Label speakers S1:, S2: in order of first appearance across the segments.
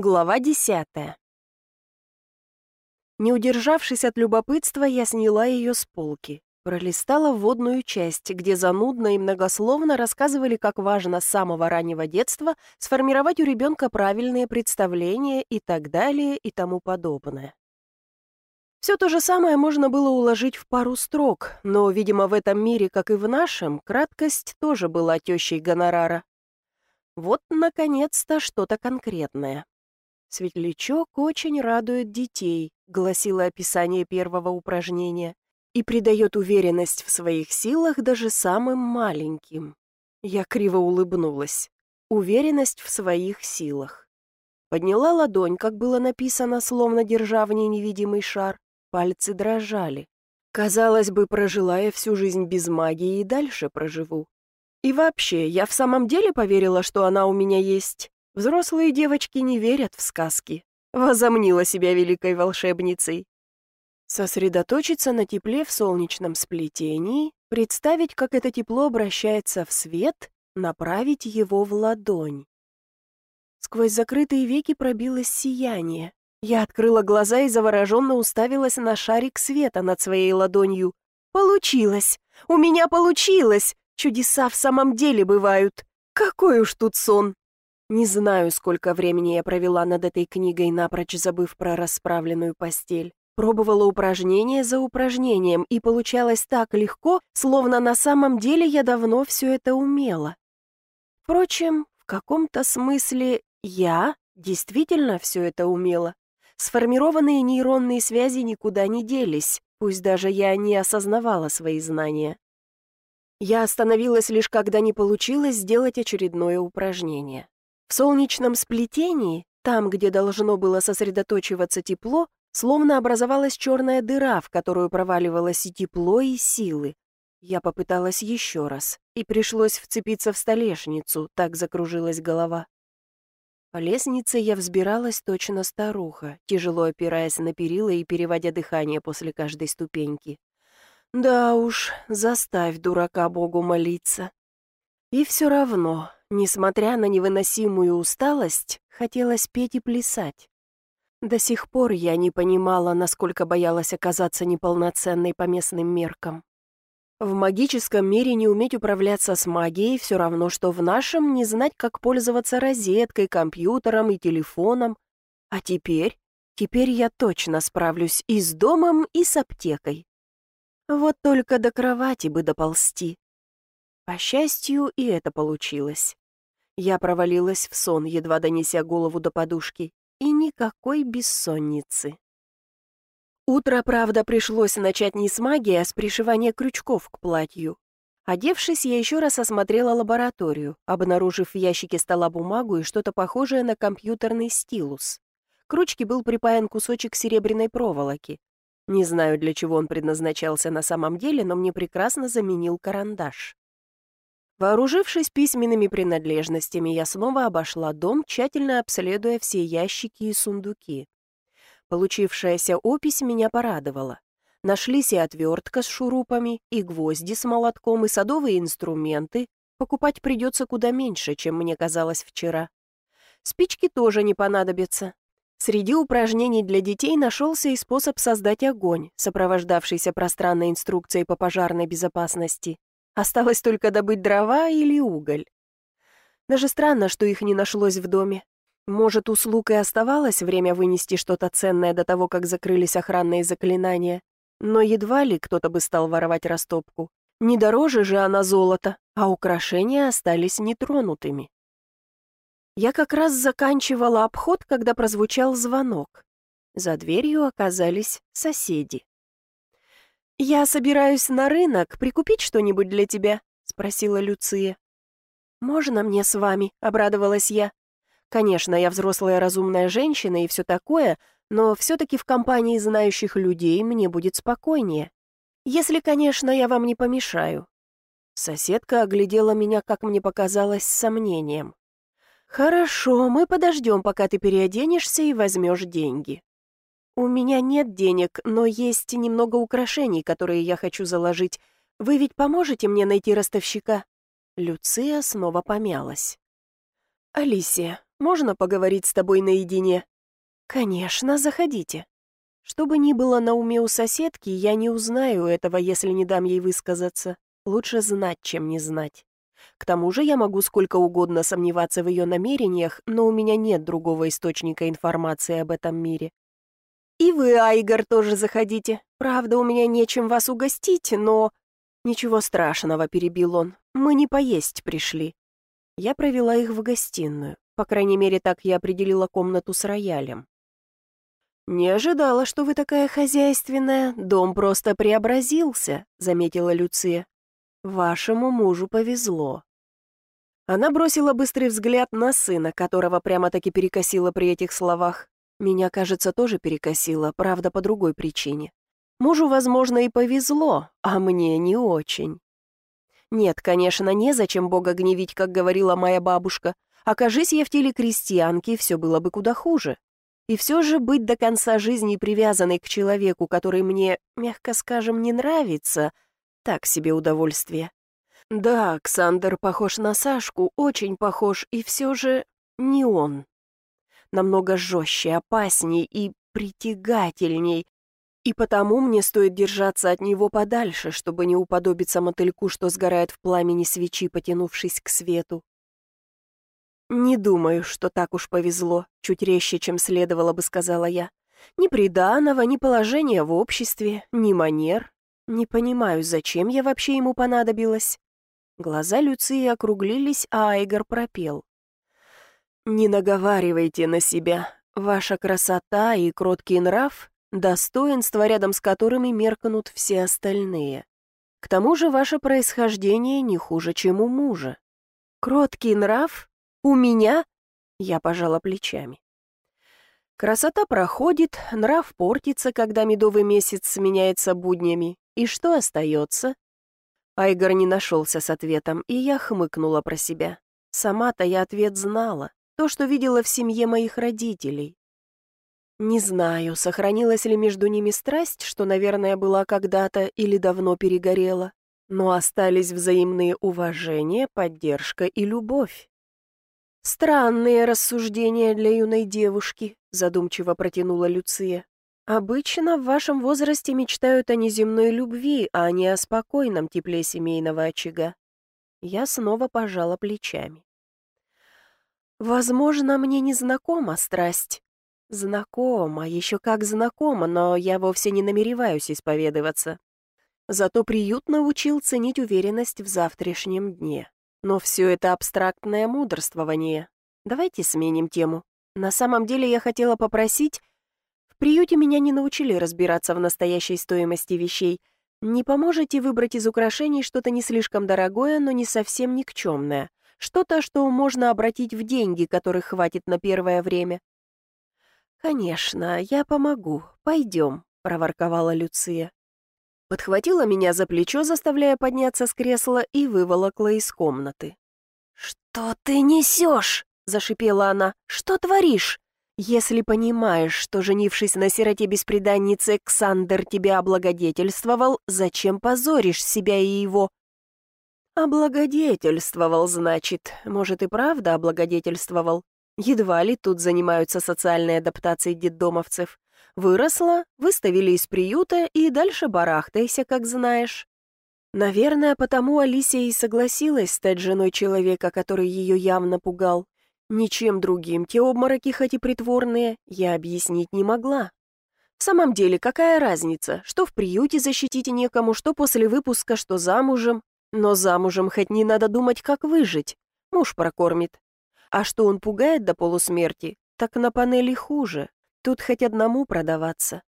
S1: Глава десятая. Не удержавшись от любопытства, я сняла ее с полки. Пролистала вводную часть, где занудно и многословно рассказывали, как важно с самого раннего детства сформировать у ребенка правильные представления и так далее и тому подобное. Все то же самое можно было уложить в пару строк, но, видимо, в этом мире, как и в нашем, краткость тоже была тещей гонорара. Вот, наконец-то, что-то конкретное. «Светлячок очень радует детей», — гласило описание первого упражнения, «и придает уверенность в своих силах даже самым маленьким». Я криво улыбнулась. Уверенность в своих силах. Подняла ладонь, как было написано, словно держа в ней невидимый шар. Пальцы дрожали. Казалось бы, прожила я всю жизнь без магии и дальше проживу. И вообще, я в самом деле поверила, что она у меня есть. Взрослые девочки не верят в сказки. Возомнила себя великой волшебницей. Сосредоточиться на тепле в солнечном сплетении, представить, как это тепло обращается в свет, направить его в ладонь. Сквозь закрытые веки пробилось сияние. Я открыла глаза и завороженно уставилась на шарик света над своей ладонью. «Получилось! У меня получилось! Чудеса в самом деле бывают! Какой уж тут сон!» Не знаю, сколько времени я провела над этой книгой, напрочь забыв про расправленную постель. Пробовала упражнение за упражнением, и получалось так легко, словно на самом деле я давно все это умела. Впрочем, в каком-то смысле я действительно все это умела. Сформированные нейронные связи никуда не делись, пусть даже я не осознавала свои знания. Я остановилась лишь когда не получилось сделать очередное упражнение. В солнечном сплетении, там, где должно было сосредоточиваться тепло, словно образовалась черная дыра, в которую проваливалось и тепло, и силы. Я попыталась еще раз, и пришлось вцепиться в столешницу, так закружилась голова. По лестнице я взбиралась точно старуха, тяжело опираясь на перила и переводя дыхание после каждой ступеньки. Да уж, заставь дурака Богу молиться. И все равно, несмотря на невыносимую усталость, хотелось петь и плясать. До сих пор я не понимала, насколько боялась оказаться неполноценной по местным меркам. В магическом мире не уметь управляться с магией все равно, что в нашем не знать, как пользоваться розеткой, компьютером и телефоном. А теперь, теперь я точно справлюсь и с домом, и с аптекой. Вот только до кровати бы доползти. По счастью, и это получилось. Я провалилась в сон, едва донеся голову до подушки, и никакой бессонницы. Утро, правда, пришлось начать не с магии, а с пришивания крючков к платью. Одевшись, я еще раз осмотрела лабораторию, обнаружив в ящике стола бумагу и что-то похожее на компьютерный стилус. К ручке был припаян кусочек серебряной проволоки. Не знаю, для чего он предназначался на самом деле, но мне прекрасно заменил карандаш. Вооружившись письменными принадлежностями, я снова обошла дом, тщательно обследуя все ящики и сундуки. Получившаяся опись меня порадовала. Нашлись и отвертка с шурупами, и гвозди с молотком, и садовые инструменты. Покупать придется куда меньше, чем мне казалось вчера. Спички тоже не понадобятся. Среди упражнений для детей нашелся и способ создать огонь, сопровождавшийся пространной инструкцией по пожарной безопасности. Осталось только добыть дрова или уголь. Даже странно, что их не нашлось в доме. Может, у слуг и оставалось время вынести что-то ценное до того, как закрылись охранные заклинания. Но едва ли кто-то бы стал воровать растопку. Не дороже же она золота, а украшения остались нетронутыми. Я как раз заканчивала обход, когда прозвучал звонок. За дверью оказались соседи. «Я собираюсь на рынок прикупить что-нибудь для тебя», — спросила Люция. «Можно мне с вами?» — обрадовалась я. «Конечно, я взрослая разумная женщина и все такое, но все-таки в компании знающих людей мне будет спокойнее. Если, конечно, я вам не помешаю». Соседка оглядела меня, как мне показалось, с сомнением. «Хорошо, мы подождем, пока ты переоденешься и возьмешь деньги». «У меня нет денег, но есть немного украшений, которые я хочу заложить. Вы ведь поможете мне найти ростовщика?» Люция снова помялась. «Алисия, Можно поговорить с тобой наедине?» «Конечно, заходите». Что бы ни было на уме у соседки, я не узнаю этого, если не дам ей высказаться. Лучше знать, чем не знать. К тому же я могу сколько угодно сомневаться в ее намерениях, но у меня нет другого источника информации об этом мире. И вы, Айгор, тоже заходите. Правда, у меня нечем вас угостить, но... Ничего страшного, перебил он. Мы не поесть пришли. Я провела их в гостиную. По крайней мере, так я определила комнату с роялем. «Не ожидала, что вы такая хозяйственная. Дом просто преобразился», — заметила Люция. «Вашему мужу повезло». Она бросила быстрый взгляд на сына, которого прямо-таки перекосила при этих словах. Меня, кажется, тоже перекосило, правда, по другой причине. Мужу, возможно, и повезло, а мне не очень. Нет, конечно, незачем Бога гневить, как говорила моя бабушка. Окажись я в теле крестьянки, все было бы куда хуже. И все же быть до конца жизни привязанной к человеку, который мне, мягко скажем, не нравится, так себе удовольствие. Да, Александр похож на Сашку, очень похож, и все же не он. Намного жестче, опасней и притягательней, и потому мне стоит держаться от него подальше, чтобы не уподобиться мотыльку, что сгорает в пламени свечи, потянувшись к свету. «Не думаю, что так уж повезло», — чуть резче, чем следовало бы, сказала я. «Ни приданого, ни положения в обществе, ни манер. Не понимаю, зачем я вообще ему понадобилась». Глаза Люции округлились, а Айгор пропел. «Не наговаривайте на себя. Ваша красота и кроткий нрав — достоинства, рядом с которыми меркнут все остальные. К тому же ваше происхождение не хуже, чем у мужа. Кроткий нрав «У меня?» Я пожала плечами. Красота проходит, нрав портится, когда медовый месяц сменяется буднями. И что остается? Айгор не нашелся с ответом, и я хмыкнула про себя. Сама-то я ответ знала. То, что видела в семье моих родителей. Не знаю, сохранилась ли между ними страсть, что, наверное, была когда-то или давно перегорела, но остались взаимные уважение, поддержка и любовь. «Странные рассуждения для юной девушки», — задумчиво протянула Люция. «Обычно в вашем возрасте мечтают о неземной любви, а не о спокойном тепле семейного очага». Я снова пожала плечами. «Возможно, мне не знакома страсть». «Знакома, еще как знакома, но я вовсе не намереваюсь исповедоваться. Зато приют научил ценить уверенность в завтрашнем дне. Но все это абстрактное мудрствование. Давайте сменим тему. На самом деле я хотела попросить... В приюте меня не научили разбираться в настоящей стоимости вещей. Не поможете выбрать из украшений что-то не слишком дорогое, но не совсем никчемное? Что-то, что можно обратить в деньги, которых хватит на первое время? «Конечно, я помогу. Пойдем», — проворковала Люция подхватила меня за плечо, заставляя подняться с кресла, и выволокла из комнаты. «Что ты несешь?» — зашипела она. «Что творишь? Если понимаешь, что, женившись на сироте-беспреданнице, Александр тебя облагодетельствовал, зачем позоришь себя и его?» «Облагодетельствовал, значит. Может, и правда облагодетельствовал. Едва ли тут занимаются социальной адаптацией детдомовцев. Выросла, выставили из приюта и дальше барахтайся, как знаешь. Наверное, потому Алисия и согласилась стать женой человека, который ее явно пугал. Ничем другим те обмороки, хоть и притворные, я объяснить не могла. В самом деле, какая разница, что в приюте защитить некому, что после выпуска, что замужем. Но замужем хоть не надо думать, как выжить. Муж прокормит. А что он пугает до полусмерти, так на панели хуже. Тут хоть одному продаваться.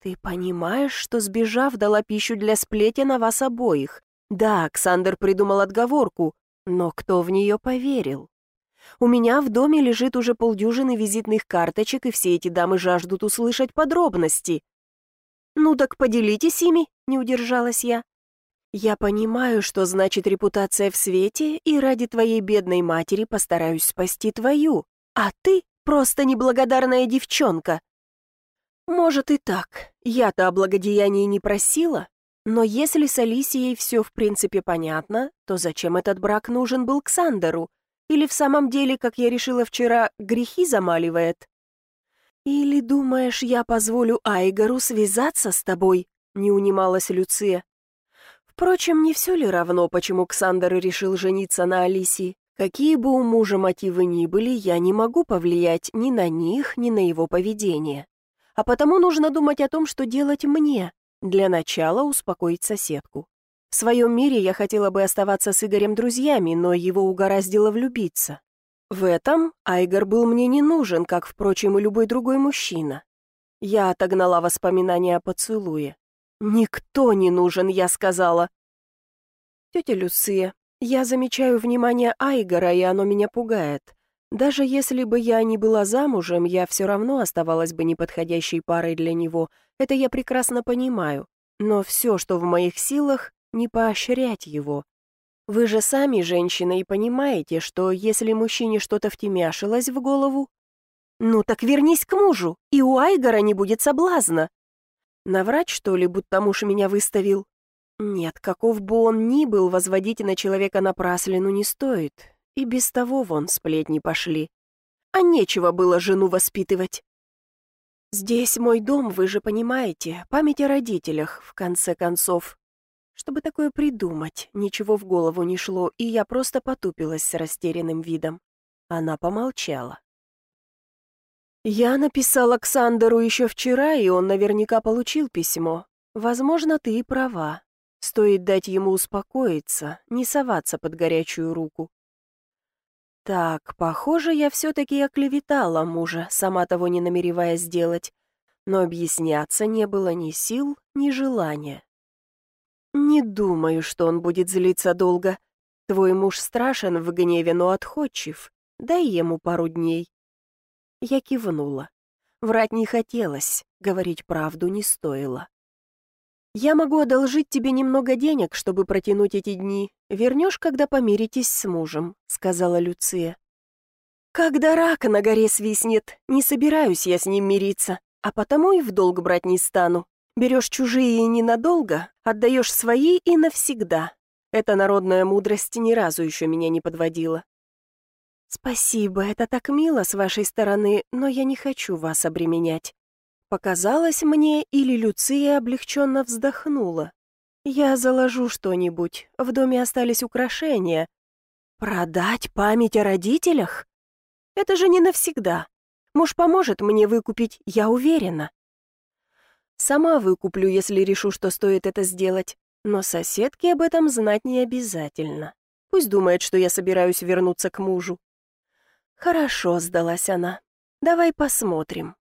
S1: Ты понимаешь, что, сбежав, дала пищу для сплетен на вас обоих? Да, Александр придумал отговорку, но кто в нее поверил? У меня в доме лежит уже полдюжины визитных карточек, и все эти дамы жаждут услышать подробности. «Ну так поделитесь ими», — не удержалась я. «Я понимаю, что значит репутация в свете, и ради твоей бедной матери постараюсь спасти твою. А ты Просто неблагодарная девчонка. Может и так. Я-то о благодеянии не просила. Но если с Алисией все в принципе понятно, то зачем этот брак нужен был Ксандеру? Или в самом деле, как я решила вчера, грехи замаливает? Или думаешь, я позволю Айгару связаться с тобой? Не унималась Люция. Впрочем, не все ли равно, почему Ксандер решил жениться на Алисии? Какие бы у мужа мотивы ни были, я не могу повлиять ни на них, ни на его поведение. А потому нужно думать о том, что делать мне. Для начала успокоить соседку. В своем мире я хотела бы оставаться с Игорем друзьями, но его угораздило влюбиться. В этом Айгор был мне не нужен, как, впрочем, и любой другой мужчина. Я отогнала воспоминания о поцелуе. «Никто не нужен», — я сказала. «Тетя Люция, я замечаю внимание Айгора, и оно меня пугает. Даже если бы я не была замужем, я все равно оставалась бы неподходящей парой для него. Это я прекрасно понимаю. Но все, что в моих силах, не поощрять его. Вы же сами, женщина, и понимаете, что если мужчине что-то втемяшилось в голову... Ну так вернись к мужу, и у Айгора не будет соблазна. Наврать, что ли, будто муж меня выставил? Нет, каков бы он ни был, возводить на человека напраслину не стоит. И без того вон сплетни пошли. А нечего было жену воспитывать. Здесь мой дом, вы же понимаете, память о родителях, в конце концов. Чтобы такое придумать, ничего в голову не шло, и я просто потупилась с растерянным видом. Она помолчала. «Я написал Александру еще вчера, и он наверняка получил письмо. Возможно, ты и права. Стоит дать ему успокоиться, не соваться под горячую руку. Так, похоже, я все-таки оклеветала мужа, сама того не намереваясь сделать, но объясняться не было ни сил, ни желания. «Не думаю, что он будет злиться долго. Твой муж страшен в гневе, но отходчив. Дай ему пару дней». Я кивнула. Врать не хотелось, говорить правду не стоило. «Я могу одолжить тебе немного денег, чтобы протянуть эти дни. Вернешь, когда помиритесь с мужем», — сказала Люция. «Когда рак на горе свистнет, не собираюсь я с ним мириться, а потому и в долг брать не стану. Берешь чужие ненадолго, отдаешь свои и навсегда. Эта народная мудрость ни разу еще меня не подводила. Спасибо, это так мило с вашей стороны, но я не хочу вас обременять. Показалось мне, или Люция облегченно вздохнула. Я заложу что-нибудь, в доме остались украшения. Продать память о родителях? Это же не навсегда. Муж поможет мне выкупить, я уверена. Сама выкуплю, если решу, что стоит это сделать. Но соседке об этом знать не обязательно. Пусть думает, что я собираюсь вернуться к мужу. Хорошо, сдалась она. Давай посмотрим.